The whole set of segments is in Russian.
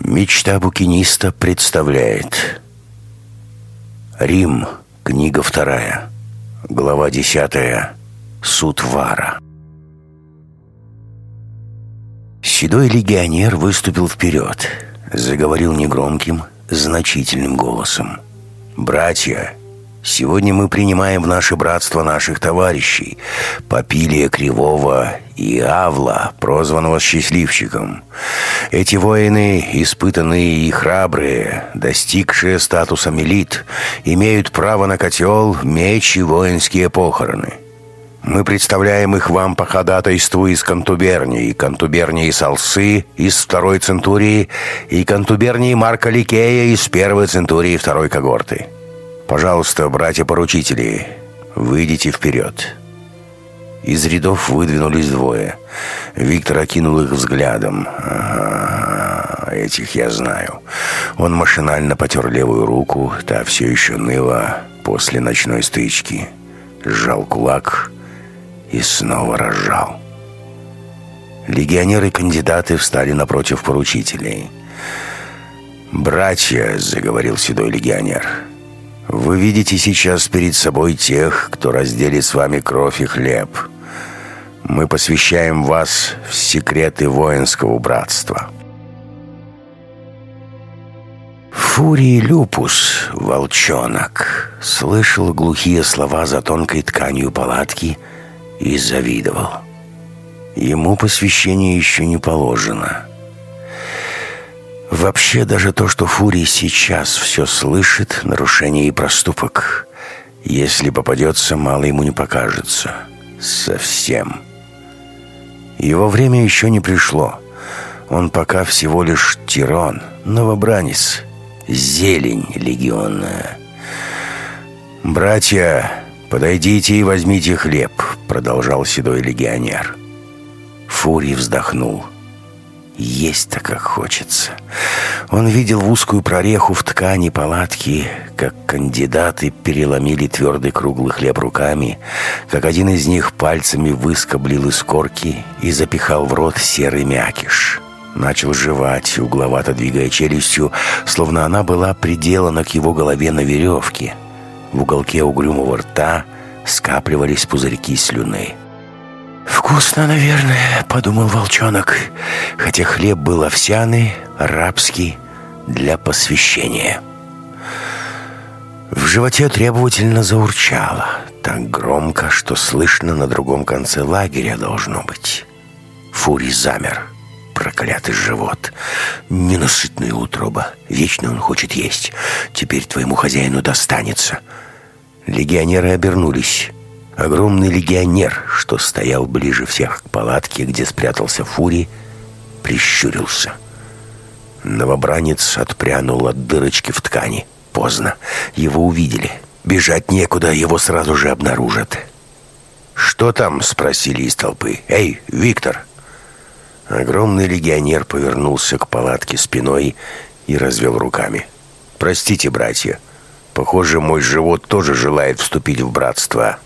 Мечта букиниста представляет Рим, книга вторая, глава десятая, суд Вара. Седой легионер выступил вперед, заговорил негромким, значительным голосом. «Братья, Сегодня мы принимаем в наше братство наших товарищей, Папилия Кривого и Авла, прозванного Счастливчиком. Эти воины, испытанные и храбрые, достигшие статуса милит, имеют право на котел, меч и воинские похороны. Мы представляем их вам по ходатайству из Кантубернии, Кантубернии Салсы из второй центурии и Кантубернии Марка Ликея из первой центурии второй когорты. «Пожалуйста, братья-поручители, выйдите вперед». Из рядов выдвинулись двое. Виктор окинул их взглядом. «Ага, этих я знаю». Он машинально потер левую руку, та все еще ныла после ночной стычки. Сжал кулак и снова разжал. Легионеры-кандидаты встали напротив поручителей. «Братья», — заговорил седой легионер, — вы видите сейчас перед собой тех, кто разделит с вами кровь и хлеб. Мы посвящаем вас в секреты воинского братства. Фурий Люпус, волчонок, слышал глухие слова за тонкой тканью палатки и завидовал. Ему посвящение еще не положено. Вообще, даже то, что Фурий сейчас все слышит, нарушение и проступок, если попадется, мало ему не покажется. Совсем. Его время еще не пришло. Он пока всего лишь тирон, новобранец, зелень легионная. «Братья, подойдите и возьмите хлеб», — продолжал седой легионер. Фурий вздохнул. Есть-то как хочется. Он видел в узкую прореху в ткани палатки, как кандидаты переломили твердый круглый хлеб руками, как один из них пальцами выскоблил из корки и запихал в рот серый мякиш. Начал жевать, угловато двигая челюстью, словно она была приделана к его голове на веревке. В уголке угрюмого рта скапливались пузырьки слюны. «Вкусно, наверное», — подумал волчонок, хотя хлеб был овсяный, арабский, для посвящения. В животе требовательно заурчало, так громко, что слышно на другом конце лагеря должно быть. Фурий замер. Проклятый живот. Ненасытная утроба. Вечно он хочет есть. Теперь твоему хозяину достанется. Легионеры обернулись. Огромный легионер, что стоял ближе всех к палатке, где спрятался Фури, прищурился. Новобранец отпрянул от дырочки в ткани. Поздно. Его увидели. Бежать некуда, его сразу же обнаружат. «Что там?» — спросили из толпы. «Эй, Виктор!» Огромный легионер повернулся к палатке спиной и развел руками. «Простите, братья. Похоже, мой живот тоже желает вступить в братство.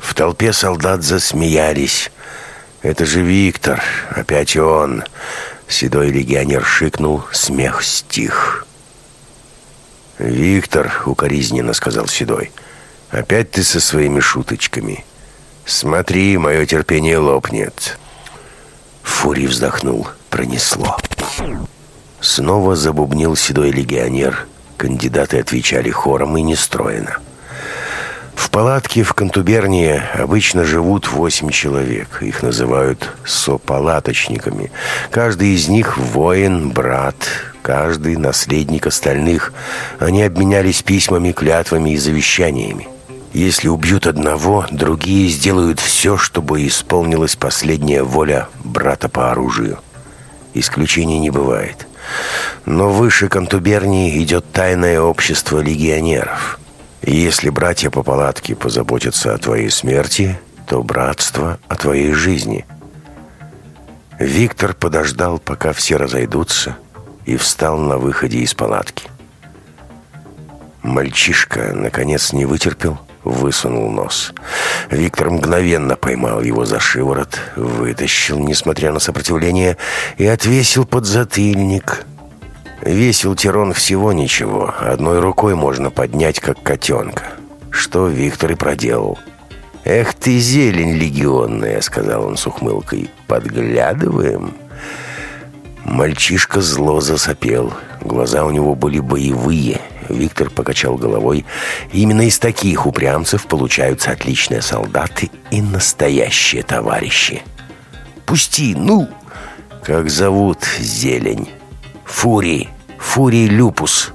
В толпе солдат засмеялись. «Это же Виктор! Опять он!» Седой легионер шикнул, смех стих. «Виктор», — укоризненно сказал Седой, — «опять ты со своими шуточками. Смотри, мое терпение лопнет». Фурий вздохнул, пронесло. Снова забубнил седой легионер. Кандидаты отвечали хором и нестроено. В палатке в Контубернии обычно живут восемь человек. Их называют сопалаточниками. Каждый из них воин, брат, каждый наследник остальных. Они обменялись письмами, клятвами и завещаниями. Если убьют одного, другие сделают все, чтобы исполнилась последняя воля брата по оружию. Исключений не бывает. Но выше Контубернии идет тайное общество легионеров – если братья по палатке позаботятся о твоей смерти, то братство о твоей жизни. Виктор подождал, пока все разойдутся, и встал на выходе из палатки. Мальчишка, наконец, не вытерпел, высунул нос. Виктор мгновенно поймал его за шиворот, вытащил, несмотря на сопротивление, и отвесил под затыльник. Весил Тирон всего ничего. Одной рукой можно поднять, как котенка. Что Виктор и проделал. «Эх ты, зелень легионная!» — сказал он с ухмылкой. «Подглядываем?» Мальчишка зло засопел. Глаза у него были боевые. Виктор покачал головой. Именно из таких упрямцев получаются отличные солдаты и настоящие товарищи. «Пусти, ну!» «Как зовут зелень?» «Фурий! Фурий Люпус!»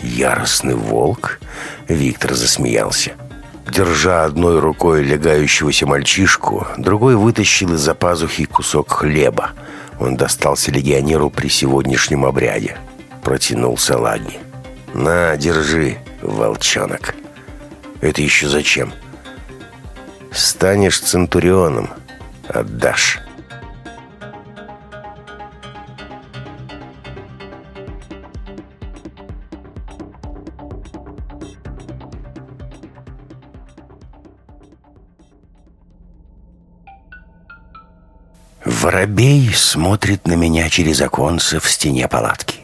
«Яростный волк?» Виктор засмеялся. Держа одной рукой легающегося мальчишку, другой вытащил из-за пазухи кусок хлеба. Он достался легионеру при сегодняшнем обряде. Протянул салаги. «На, держи, волчонок». «Это еще зачем?» «Станешь центурионом, отдашь». Воробей смотрит на меня через оконце в стене палатки.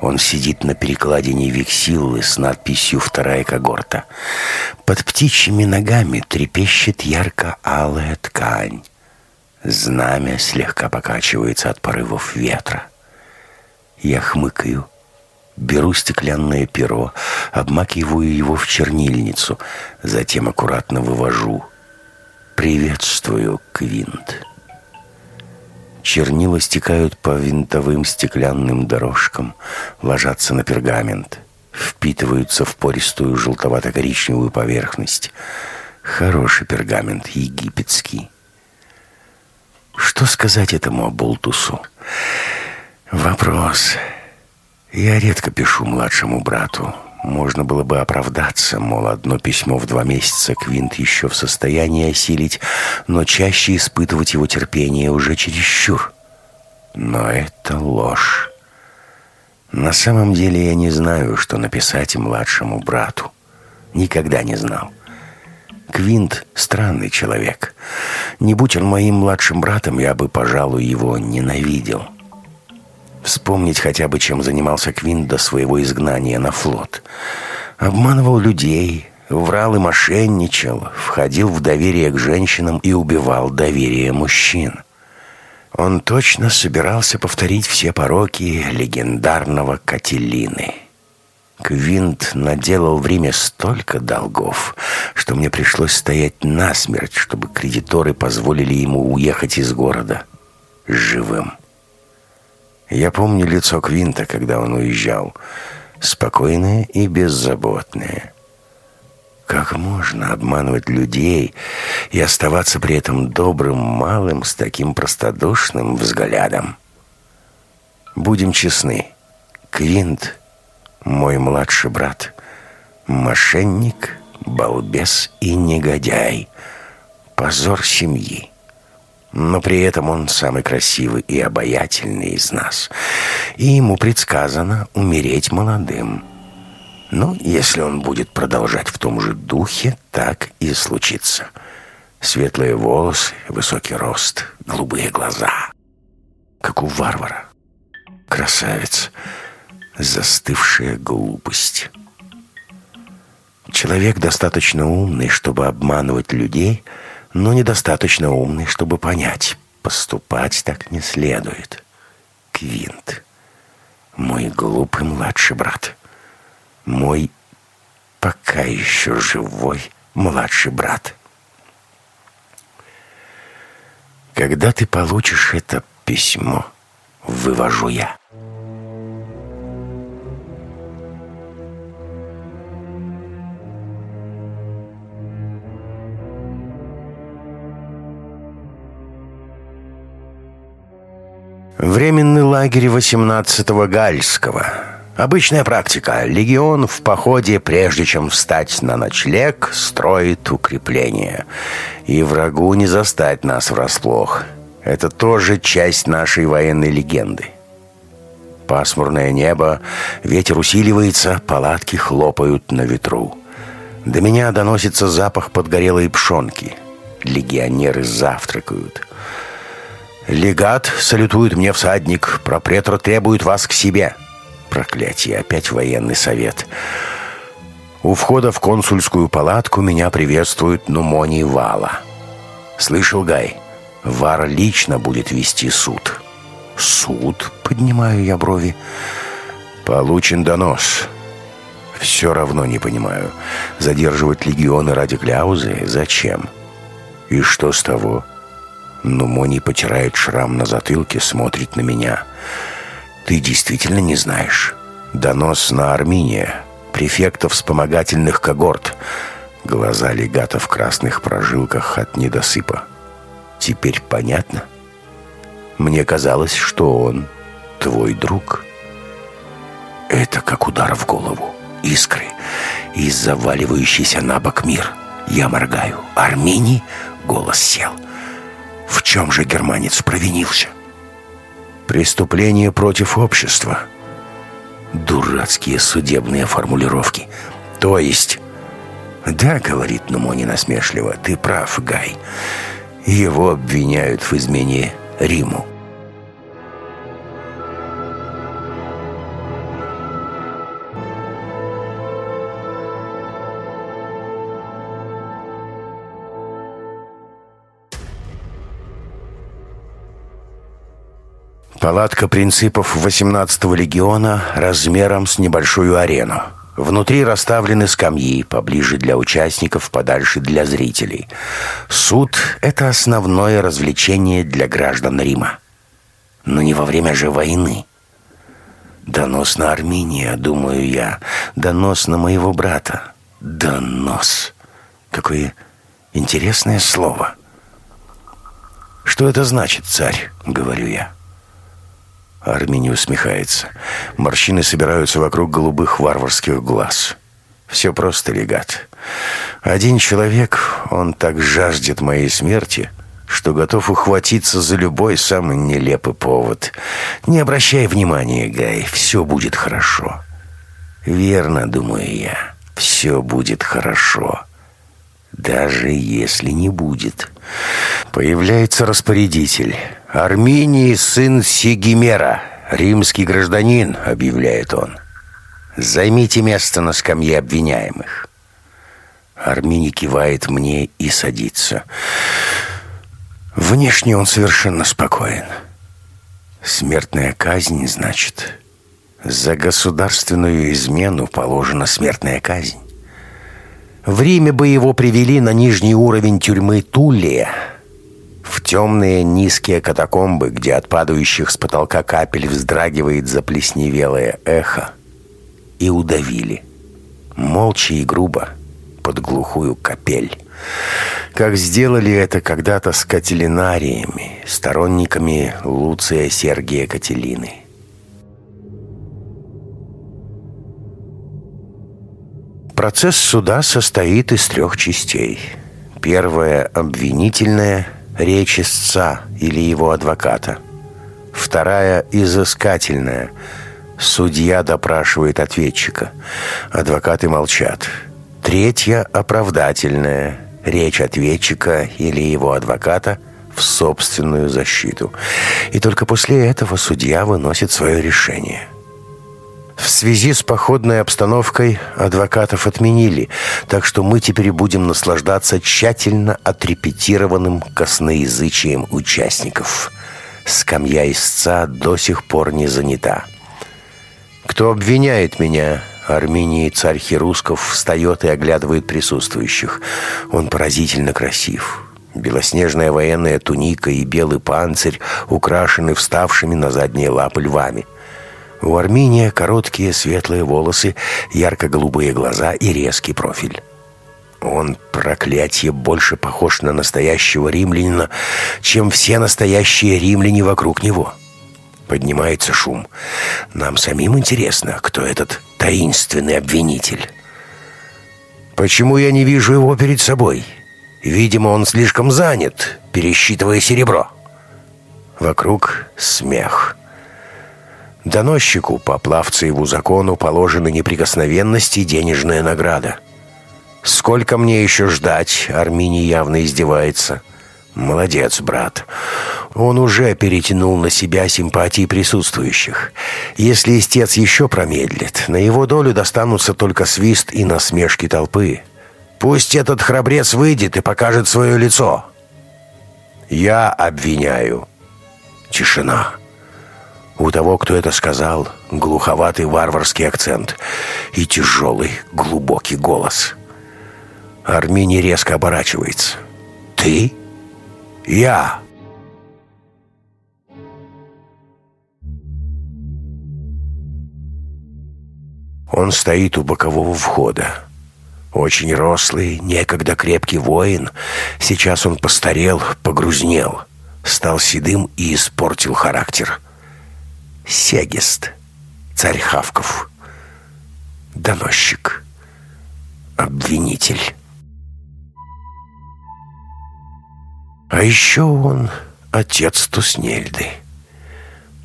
Он сидит на перекладине вексиллы с надписью «Вторая когорта». Под птичьими ногами трепещет ярко-алая ткань. Знамя слегка покачивается от порывов ветра. Я хмыкаю, беру стеклянное перо, обмакиваю его в чернильницу, затем аккуратно вывожу. «Приветствую, Квинт». Чернила стекают по винтовым стеклянным дорожкам, ложатся на пергамент, впитываются в пористую желтовато-коричневую поверхность. Хороший пергамент, египетский. Что сказать этому Абултусу? Вопрос. Я редко пишу младшему брату. Можно было бы оправдаться, мол, одно письмо в два месяца Квинт еще в состоянии осилить, но чаще испытывать его терпение уже чересчур. Но это ложь. На самом деле я не знаю, что написать младшему брату. Никогда не знал. Квинт — странный человек. Не будь он моим младшим братом, я бы, пожалуй, его ненавидел. Вспомнить хотя бы, чем занимался Квин до своего изгнания на флот. Обманывал людей, врал и мошенничал, входил в доверие к женщинам и убивал доверие мужчин. Он точно собирался повторить все пороки легендарного Кателины. Квинт наделал в Риме столько долгов, что мне пришлось стоять насмерть, чтобы кредиторы позволили ему уехать из города живым. Я помню лицо Квинта, когда он уезжал. Спокойное и беззаботное. Как можно обманывать людей и оставаться при этом добрым малым с таким простодушным взглядом? Будем честны. Квинт — мой младший брат. Мошенник, балбес и негодяй. Позор семьи но при этом он самый красивый и обаятельный из нас. И ему предсказано умереть молодым. Ну, если он будет продолжать в том же духе, так и случится. Светлые волосы, высокий рост, голубые глаза. Как у варвара. Красавец. Застывшая глупость. Человек достаточно умный, чтобы обманывать людей — но недостаточно умный, чтобы понять, поступать так не следует. Квинт, мой глупый младший брат, мой пока еще живой младший брат. Когда ты получишь это письмо, вывожу я. Лагерь 18-го Гальского. Обычная практика. Легион в походе, прежде чем встать на ночлег, строит укрепление. И врагу не застать нас врасплох. Это тоже часть нашей военной легенды. Пасмурное небо, ветер усиливается, палатки хлопают на ветру. До меня доносится запах подгорелой пшенки. Легионеры завтракают. «Легат!» — салютует мне всадник. «Пропретор требует вас к себе!» Проклятие, опять военный совет. У входа в консульскую палатку меня приветствует Нумоний Вала. «Слышал, Гай, Вар лично будет вести суд». «Суд?» — поднимаю я брови. «Получен донос». «Все равно не понимаю. Задерживать легионы ради кляузы? Зачем?» «И что с того?» Нумоний потирает шрам на затылке, смотрит на меня. «Ты действительно не знаешь?» «Донос на Арминия, префекта вспомогательных когорт». Глаза легата в красных прожилках от недосыпа. «Теперь понятно?» «Мне казалось, что он твой друг». Это как удар в голову. Искры и заваливающийся на бок мир. Я моргаю. «Армини?» — голос сел. В чем же германец провинился? Преступление против общества. Дурацкие судебные формулировки. То есть... Да, говорит Нумони насмешливо, ты прав, Гай. Его обвиняют в измене Риму. Палатка принципов 18-го легиона размером с небольшую арену. Внутри расставлены скамьи, поближе для участников, подальше для зрителей. Суд — это основное развлечение для граждан Рима. Но не во время же войны. Донос на Армения, думаю я. Донос на моего брата. Донос. Какое интересное слово. Что это значит, царь, говорю я. Армини усмехается. Морщины собираются вокруг голубых варварских глаз. Все просто, легат. Один человек, он так жаждет моей смерти, что готов ухватиться за любой самый нелепый повод. Не обращай внимания, Гай, все будет хорошо. Верно, думаю я, все будет хорошо. Даже если не будет. Появляется распорядитель. «Арминий, сын Сигимера, римский гражданин», — объявляет он. «Займите место на скамье обвиняемых». Армини кивает мне и садится. Внешне он совершенно спокоен. Смертная казнь, значит. За государственную измену положена смертная казнь. В Риме бы его привели на нижний уровень тюрьмы Туллия, в темные низкие катакомбы, где от падающих с потолка капель вздрагивает заплесневелое эхо, и удавили. Молча и грубо, под глухую капель. Как сделали это когда-то с кателинариями, сторонниками Луция Сергия Кателины. Процесс суда состоит из трех частей. Первая – обвинительная, речь истца или его адвоката. Вторая – изыскательная. Судья допрашивает ответчика. Адвокаты молчат. Третья – оправдательная. Речь ответчика или его адвоката в собственную защиту. И только после этого судья выносит свое решение – в связи с походной обстановкой адвокатов отменили, так что мы теперь будем наслаждаться тщательно отрепетированным косноязычием участников. Скамья истца до сих пор не занята. «Кто обвиняет меня?» Армении царь Херусков встает и оглядывает присутствующих. Он поразительно красив. Белоснежная военная туника и белый панцирь украшены вставшими на задние лапы львами – у Армения короткие светлые волосы, ярко-голубые глаза и резкий профиль. Он, проклятие, больше похож на настоящего римлянина, чем все настоящие римляне вокруг него. Поднимается шум. Нам самим интересно, кто этот таинственный обвинитель. Почему я не вижу его перед собой? Видимо, он слишком занят, пересчитывая серебро. Вокруг смех. Доносчику по Плавцееву закону положена неприкосновенность и денежная награда. «Сколько мне еще ждать?» Армини явно издевается. «Молодец, брат. Он уже перетянул на себя симпатии присутствующих. Если истец еще промедлит, на его долю достанутся только свист и насмешки толпы. Пусть этот храбрец выйдет и покажет свое лицо. Я обвиняю. Тишина. У того, кто это сказал, глуховатый варварский акцент и тяжелый, глубокий голос. Армини резко оборачивается. «Ты?» «Я!» Он стоит у бокового входа. Очень рослый, некогда крепкий воин. Сейчас он постарел, погрузнел, стал седым и испортил характер. Сегест, царь Хавков, доносчик, обвинитель. А еще он отец Туснельды.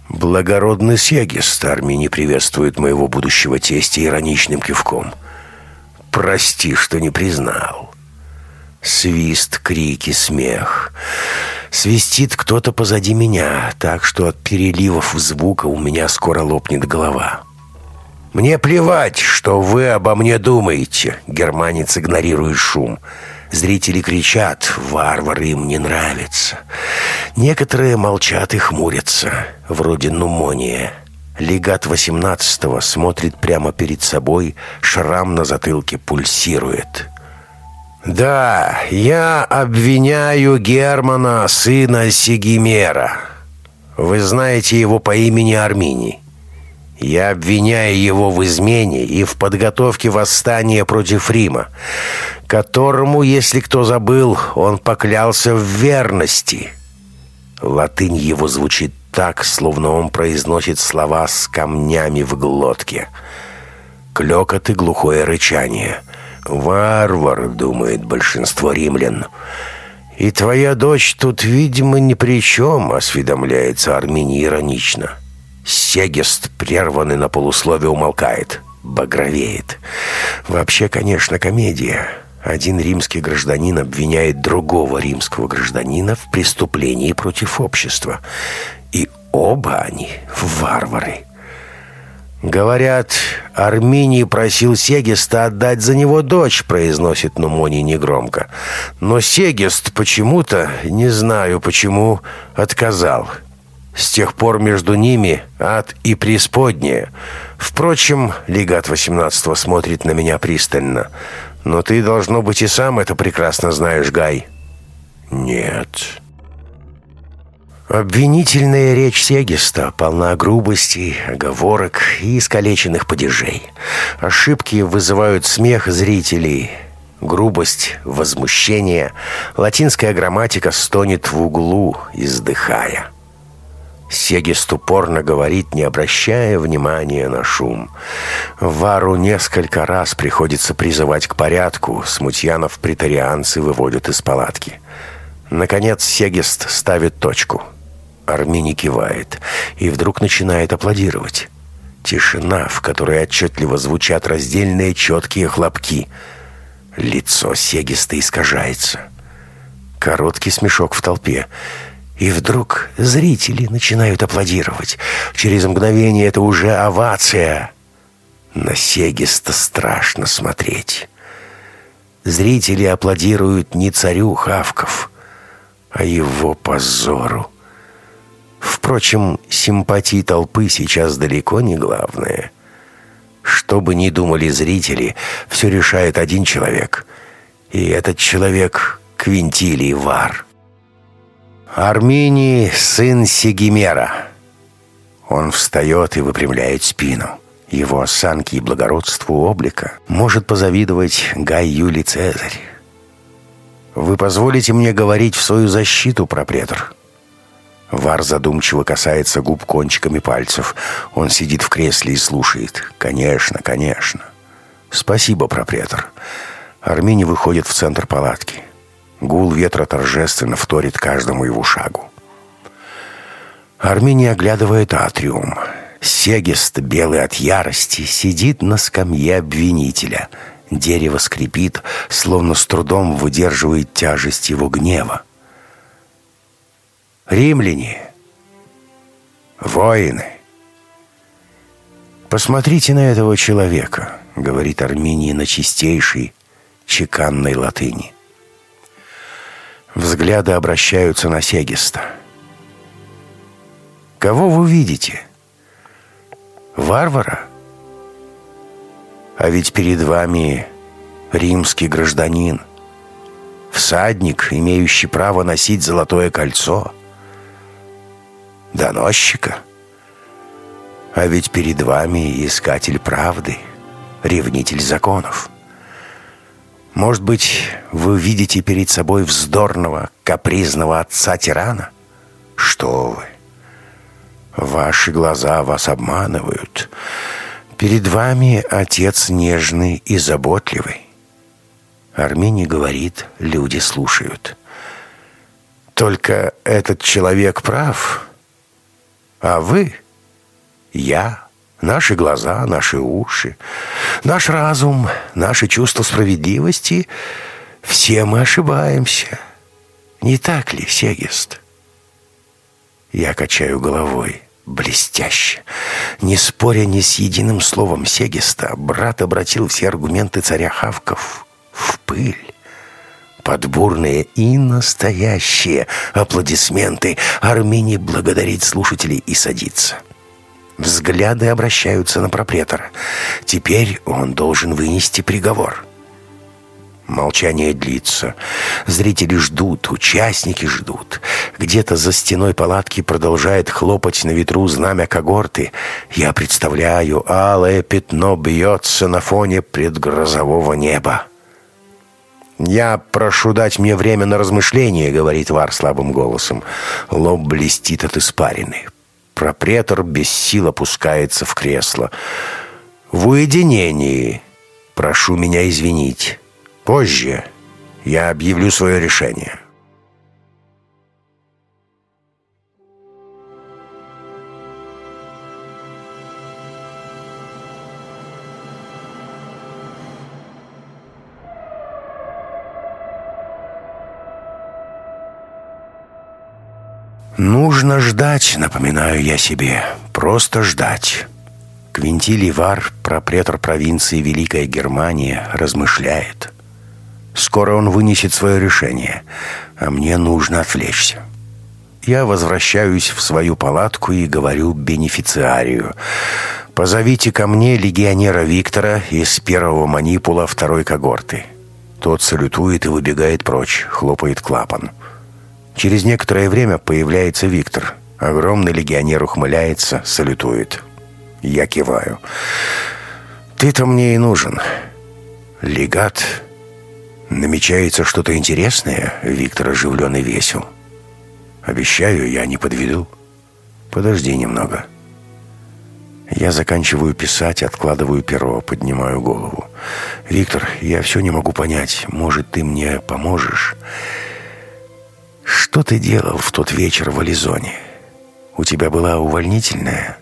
Благородный Сегест Армини приветствует моего будущего тестя ироничным кивком. Прости, что не признал. Свист, крики, смех. Свистит кто-то позади меня, так что от переливов звука у меня скоро лопнет голова. «Мне плевать, что вы обо мне думаете», — германец игнорирует шум. Зрители кричат, варвары им не нравятся. Некоторые молчат и хмурятся, вроде Нумония. Легат 18-го смотрит прямо перед собой, шрам на затылке пульсирует. «Да, я обвиняю Германа, сына Сигимера. Вы знаете его по имени Армини. Я обвиняю его в измене и в подготовке восстания против Рима, которому, если кто забыл, он поклялся в верности». Латынь его звучит так, словно он произносит слова с камнями в глотке. Клёкот и глухое рычание. «Варвар», — думает большинство римлян. «И твоя дочь тут, видимо, ни при чем», — осведомляется Армини иронично. Сегест, прерванный на полусловие, умолкает. Багровеет. Вообще, конечно, комедия. Один римский гражданин обвиняет другого римского гражданина в преступлении против общества. И оба они варвары. «Говорят, Арминий просил Сегеста отдать за него дочь», — произносит Нумони негромко. «Но Сегест почему-то, не знаю почему, отказал. С тех пор между ними ад и преисподняя. Впрочем, легат 18 смотрит на меня пристально. Но ты, должно быть, и сам это прекрасно знаешь, Гай». «Нет». Обвинительная речь Сегиста полна грубостей, оговорок и искалеченных падежей. Ошибки вызывают смех зрителей. Грубость, возмущение. Латинская грамматика стонет в углу, издыхая. Сегист упорно говорит, не обращая внимания на шум. Вару несколько раз приходится призывать к порядку. Смутьянов притарианцы выводят из палатки. Наконец Сегист ставит точку — Армини кивает и вдруг начинает аплодировать. Тишина, в которой отчетливо звучат раздельные четкие хлопки. Лицо Сегиста искажается. Короткий смешок в толпе. И вдруг зрители начинают аплодировать. Через мгновение это уже овация. На Сегиста страшно смотреть. Зрители аплодируют не царю Хавков, а его позору. Впрочем, симпатии толпы сейчас далеко не главное. Что бы ни думали зрители, все решает один человек. И этот человек — Квинтилий Вар. Арминий — сын Сигимера. Он встает и выпрямляет спину. Его осанке и благородству облика может позавидовать Гай Юлий Цезарь. «Вы позволите мне говорить в свою защиту, пропретор?» Вар задумчиво касается губ кончиками пальцев. Он сидит в кресле и слушает. «Конечно, конечно». «Спасибо, пропретор». Армини выходит в центр палатки. Гул ветра торжественно вторит каждому его шагу. Армини оглядывает атриум. Сегест, белый от ярости, сидит на скамье обвинителя. Дерево скрипит, словно с трудом выдерживает тяжесть его гнева. римляне, воины. «Посмотрите на этого человека», — говорит Арминий на чистейшей, чеканной латыни. Взгляды обращаются на Сегиста. «Кого вы видите? Варвара? А ведь перед вами римский гражданин, всадник, имеющий право носить золотое кольцо, доносчика». А ведь перед вами искатель правды, ревнитель законов. Может быть, вы видите перед собой вздорного, капризного отца-тирана? Что вы? Ваши глаза вас обманывают. Перед вами отец нежный и заботливый. Армини говорит, люди слушают. Только этот человек прав, а вы я, наши глаза, наши уши, наш разум, наше чувство справедливости — все мы ошибаемся. Не так ли, Сегест? Я качаю головой. Блестяще. Не споря ни с единым словом Сегеста, брат обратил все аргументы царя Хавков в пыль. Под бурные и настоящие аплодисменты Армини благодарит слушателей и садится. Взгляды обращаются на пропретора. Теперь он должен вынести приговор. Молчание длится. Зрители ждут, участники ждут. Где-то за стеной палатки продолжает хлопать на ветру знамя когорты. Я представляю, алое пятно бьется на фоне предгрозового неба. «Я прошу дать мне время на размышление», — говорит Вар слабым голосом. Лоб блестит от испарины. Пропретор без сил опускается в кресло. «В уединении. Прошу меня извинить. Позже я объявлю свое решение». Нужно ждать, напоминаю я себе. Просто ждать. Квинтилий Вар, пропретор провинции Великая Германия, размышляет. Скоро он вынесет свое решение, а мне нужно отвлечься. Я возвращаюсь в свою палатку и говорю бенефициарию. «Позовите ко мне легионера Виктора из первого манипула второй когорты». Тот салютует и выбегает прочь, хлопает клапан. Через некоторое время появляется Виктор. Огромный легионер ухмыляется, салютует. Я киваю. «Ты-то мне и нужен. Легат. Намечается что-то интересное?» Виктор оживлен и весел. «Обещаю, я не подведу. Подожди немного». Я заканчиваю писать, откладываю перо, поднимаю голову. «Виктор, я все не могу понять. Может, ты мне поможешь?» Что ты делал в тот вечер в Ализоне? У тебя была увольнительная?»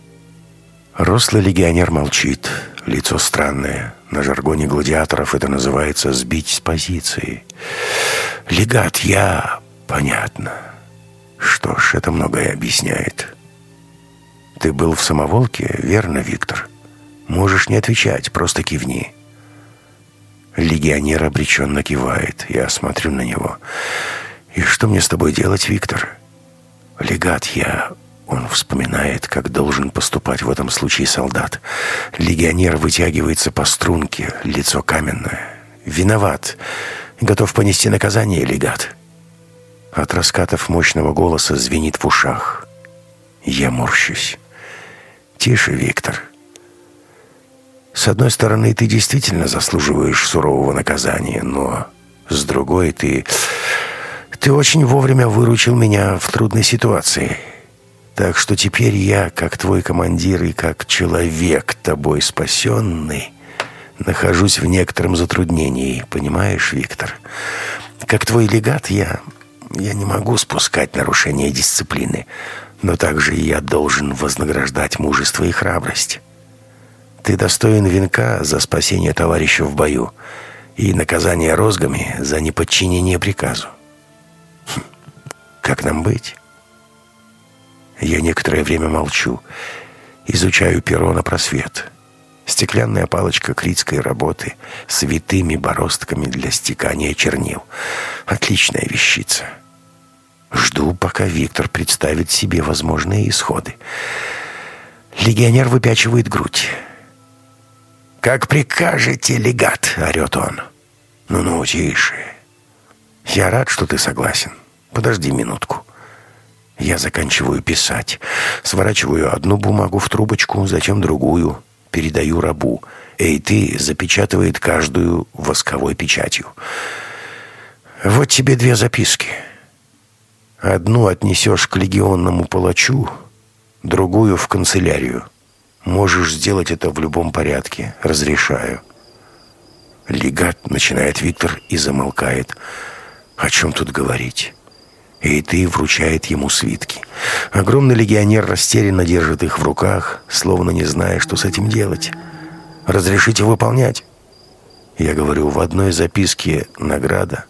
Рослый легионер молчит, лицо странное. На жаргоне гладиаторов это называется «сбить с позиции». «Легат, я...» «Понятно. Что ж, это многое объясняет». «Ты был в самоволке, верно, Виктор? Можешь не отвечать, просто кивни». Легионер обреченно кивает. Я смотрю на него. «И что мне с тобой делать, Виктор?» «Легат я...» Он вспоминает, как должен поступать в этом случае солдат. Легионер вытягивается по струнке, лицо каменное. «Виноват. Готов понести наказание, легат». От раскатов мощного голоса звенит в ушах. Я морщусь. «Тише, Виктор. С одной стороны, ты действительно заслуживаешь сурового наказания, но с другой ты ты очень вовремя выручил меня в трудной ситуации. Так что теперь я, как твой командир и как человек, тобой спасенный, нахожусь в некотором затруднении, понимаешь, Виктор? Как твой легат я... Я не могу спускать нарушения дисциплины, но также я должен вознаграждать мужество и храбрость. Ты достоин венка за спасение товарища в бою и наказание розгами за неподчинение приказу. Как нам быть? Я некоторое время молчу. Изучаю перо на просвет. Стеклянная палочка критской работы с витыми бороздками для стекания чернил. Отличная вещица. Жду, пока Виктор представит себе возможные исходы. Легионер выпячивает грудь. «Как прикажете, легат!» — орет он. «Ну-ну, тише. Я рад, что ты согласен. Подожди минутку». Я заканчиваю писать. Сворачиваю одну бумагу в трубочку, затем другую. Передаю рабу. «Эй, ты!» — запечатывает каждую восковой печатью. «Вот тебе две записки. Одну отнесешь к легионному палачу, другую — в канцелярию. Можешь сделать это в любом порядке. Разрешаю». Легат, начинает Виктор и замолкает. «О чем тут говорить?» И ты вручает ему свитки. Огромный легионер растерянно держит их в руках, словно не зная, что с этим делать. «Разрешите выполнять?» Я говорю, в одной записке награда,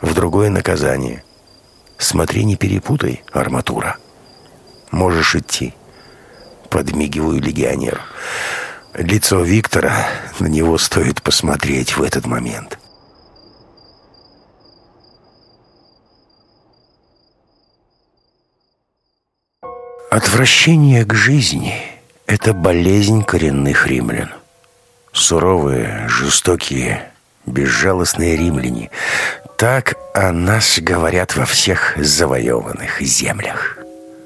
в другой наказание. Смотри, не перепутай, арматура. Можешь идти. Подмигиваю легионеру. Лицо Виктора, на него стоит посмотреть в этот момент. Отвращение к жизни – это болезнь коренных римлян. Суровые, жестокие, безжалостные римляне. Так о нас говорят во всех завоеванных землях.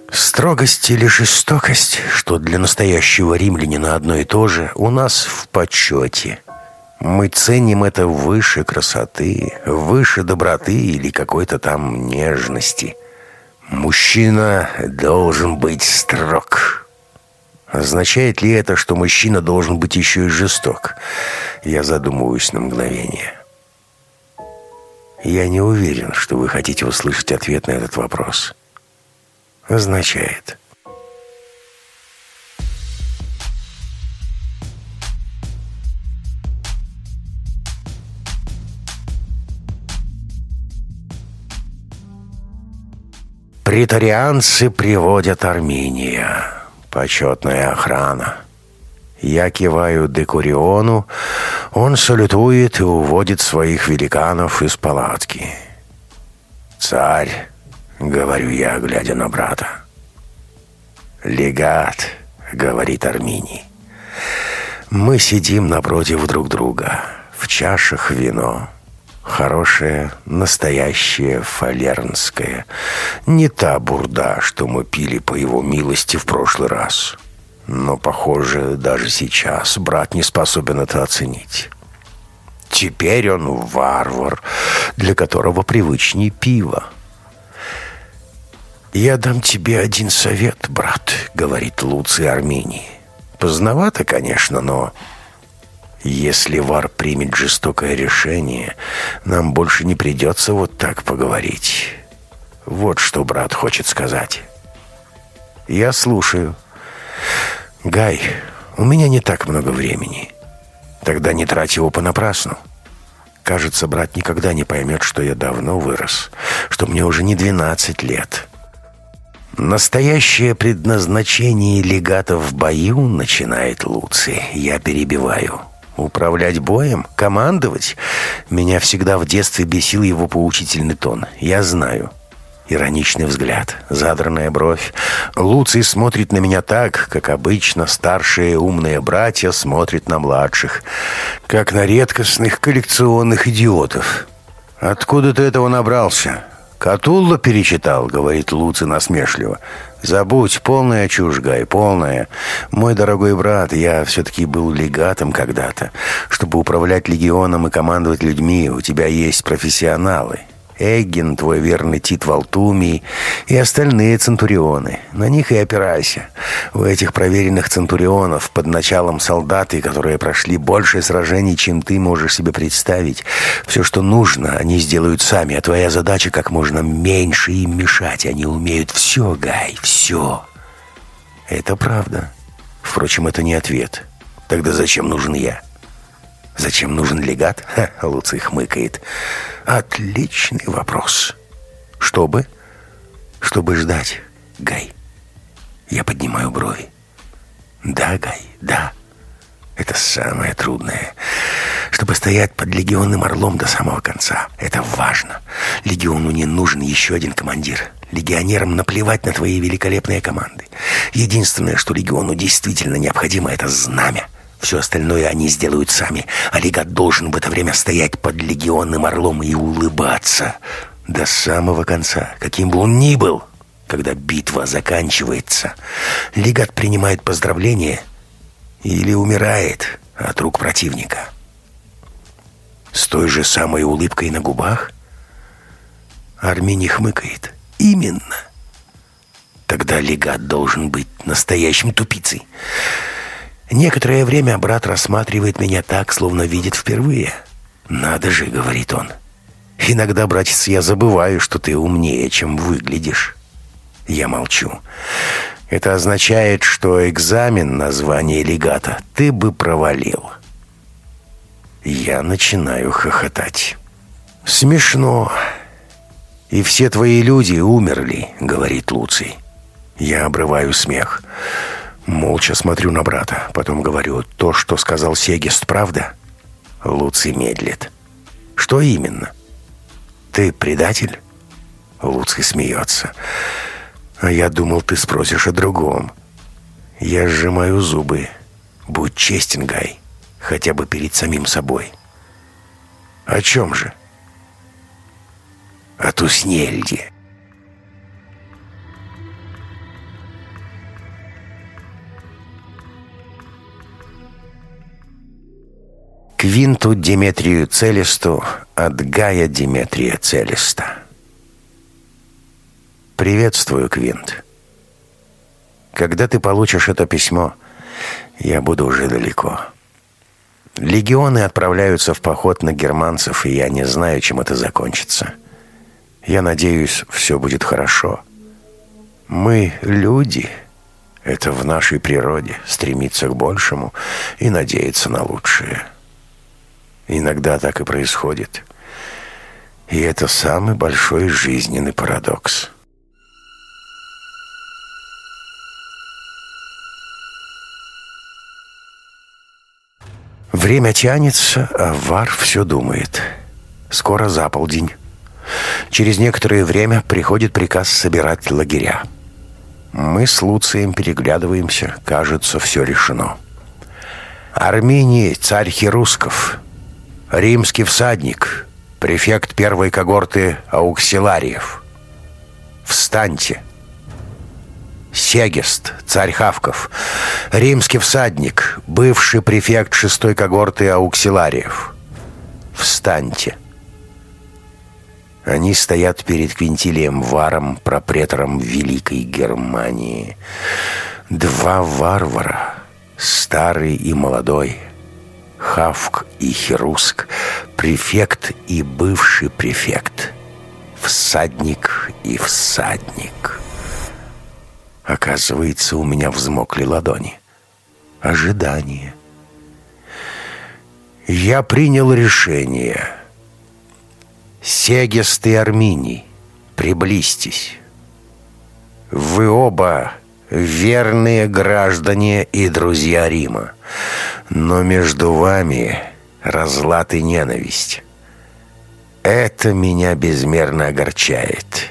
Строгость или жестокость, что для настоящего римлянина одно и то же, у нас в почете. Мы ценим это выше красоты, выше доброты или какой-то там нежности – Мужчина должен быть строг. Означает ли это, что мужчина должен быть еще и жесток? Я задумываюсь на мгновение. Я не уверен, что вы хотите услышать ответ на этот вопрос. Означает. Притарианцы приводят Армения. Почетная охрана. Я киваю Декуриону, он салютует и уводит своих великанов из палатки. «Царь», — говорю я, глядя на брата. «Легат», — говорит Арминий. Мы сидим напротив друг друга, в чашах вино. Хорошее, настоящее фалернское. Не та бурда, что мы пили по его милости в прошлый раз. Но, похоже, даже сейчас брат не способен это оценить. Теперь он варвар, для которого привычнее пиво. «Я дам тебе один совет, брат», — говорит Луций Армении. «Поздновато, конечно, но если Вар примет жестокое решение, нам больше не придется вот так поговорить. Вот что брат хочет сказать. Я слушаю. Гай, у меня не так много времени. Тогда не трать его понапрасну. Кажется, брат никогда не поймет, что я давно вырос, что мне уже не 12 лет. Настоящее предназначение легата в бою начинает Луций. Я перебиваю. Управлять боем? Командовать? Меня всегда в детстве бесил его поучительный тон. Я знаю. Ироничный взгляд, задранная бровь. Луций смотрит на меня так, как обычно старшие умные братья смотрят на младших, как на редкостных коллекционных идиотов. «Откуда ты этого набрался?» «Катулла перечитал», — говорит Луций насмешливо. «Забудь, полная чушь, Гай, полная. Мой дорогой брат, я все-таки был легатом когда-то. Чтобы управлять легионом и командовать людьми, у тебя есть профессионалы. Эггин, твой верный Тит Валтумий и остальные центурионы. На них и опирайся. У этих проверенных центурионов под началом солдаты, которые прошли больше сражений, чем ты можешь себе представить. Все, что нужно, они сделают сами, а твоя задача как можно меньше им мешать. Они умеют все, Гай, все. Это правда. Впрочем, это не ответ. Тогда зачем нужен я?» Зачем нужен легат? Ха, Луций хмыкает. Отличный вопрос. Чтобы? Чтобы ждать, Гай. Я поднимаю брови. Да, Гай, да. Это самое трудное. Чтобы стоять под легионным орлом до самого конца. Это важно. Легиону не нужен еще один командир. Легионерам наплевать на твои великолепные команды. Единственное, что легиону действительно необходимо, это знамя. Все остальное они сделают сами. Легат должен в это время стоять под легионным орлом и улыбаться. До самого конца, каким бы он ни был. Когда битва заканчивается, легат принимает поздравления или умирает от рук противника. С той же самой улыбкой на губах Армини хмыкает. Именно. Тогда легат должен быть настоящим тупицей. Некоторое время брат рассматривает меня так, словно видит впервые. «Надо же», — говорит он. «Иногда, братец, я забываю, что ты умнее, чем выглядишь». Я молчу. Это означает, что экзамен на звание легата ты бы провалил. Я начинаю хохотать. «Смешно. И все твои люди умерли», — говорит Луций. Я обрываю смех. Молча смотрю на брата. Потом говорю, «То, что сказал Сегест, правда?» Луций медлит. «Что именно?» «Ты предатель?» Луций смеется. А я думал, ты спросишь о другом. Я сжимаю зубы. Будь честен, Гай. Хотя бы перед самим собой. О чем же? О Туснельде. Квинту Деметрию Целесту от Гая Деметрия Целеста. «Приветствую, Квинт. Когда ты получишь это письмо, я буду уже далеко. Легионы отправляются в поход на германцев, и я не знаю, чем это закончится. Я надеюсь, все будет хорошо. Мы люди. Это в нашей природе стремиться к большему и надеяться на лучшее. Иногда так и происходит. И это самый большой жизненный парадокс». Время тянется, а Вар все думает. Скоро заполдень. Через некоторое время приходит приказ собирать лагеря. Мы с Луцием переглядываемся. Кажется, все решено. Армении царь Херусков. Римский всадник. Префект первой когорты ауксилариев. Встаньте. Сегест, царь Хавков, римский всадник, бывший префект шестой когорты ауксилариев. Встаньте. Они стоят перед Квинтилием Варом, пропретором Великой Германии. Два варвара, старый и молодой, Хавк и Херуск, префект и бывший префект, всадник и всадник. Оказывается, у меня взмокли ладони. Ожидание. Я принял решение. Сегест и Арминий, приблизьтесь. Вы оба верные граждане и друзья Рима. Но между вами разлад и ненависть. Это меня безмерно огорчает.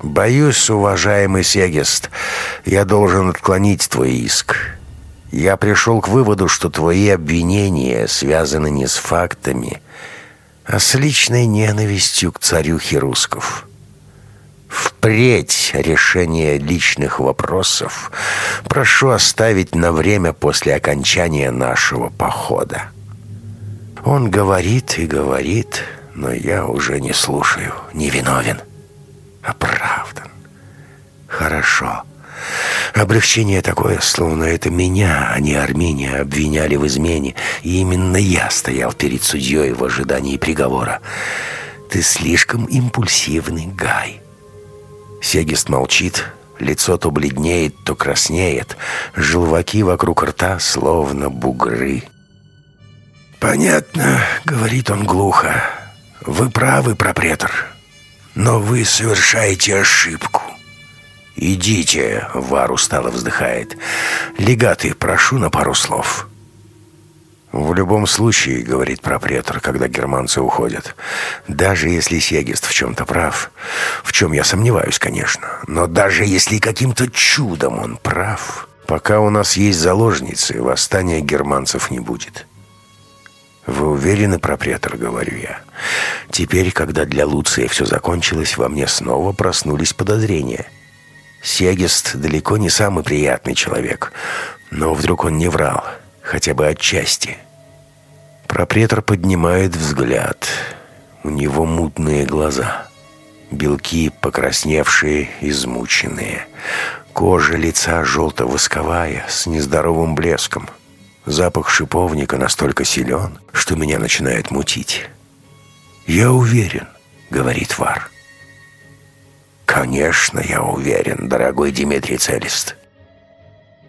«Боюсь, уважаемый Сегест, я должен отклонить твой иск. Я пришел к выводу, что твои обвинения связаны не с фактами, а с личной ненавистью к царю Херусков. Впредь решение личных вопросов прошу оставить на время после окончания нашего похода». Он говорит и говорит, но я уже не слушаю, не виновен оправдан. Хорошо. Облегчение такое, словно это меня, а не Армения, обвиняли в измене, и именно я стоял перед судьей в ожидании приговора. Ты слишком импульсивный, Гай. Сегист молчит, лицо то бледнеет, то краснеет, желваки вокруг рта словно бугры. «Понятно», — говорит он глухо. «Вы правы, пропретор. Но вы совершаете ошибку. «Идите!» — Вар устало вздыхает. «Легаты, прошу на пару слов». «В любом случае, — говорит пропретор, когда германцы уходят, — даже если Сегист в чем-то прав, в чем я сомневаюсь, конечно, но даже если каким-то чудом он прав, пока у нас есть заложницы, восстания германцев не будет». «Вы уверены, пропретор?» — говорю я. «Теперь, когда для Луция все закончилось, во мне снова проснулись подозрения». Сегист далеко не самый приятный человек, но вдруг он не врал, хотя бы отчасти. Пропретор поднимает взгляд. У него мутные глаза. Белки покрасневшие, измученные. Кожа лица желто-восковая, с нездоровым блеском. Запах шиповника настолько силен, что меня начинает мутить. «Я уверен», — говорит Вар. «Конечно, я уверен, дорогой Дмитрий Целест».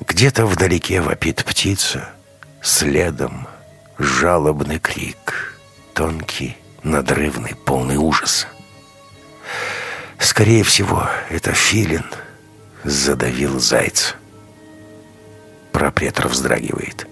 Где-то вдалеке вопит птица, следом жалобный крик, тонкий, надрывный, полный ужаса. Скорее всего, это филин задавил зайца. Пропретор вздрагивает.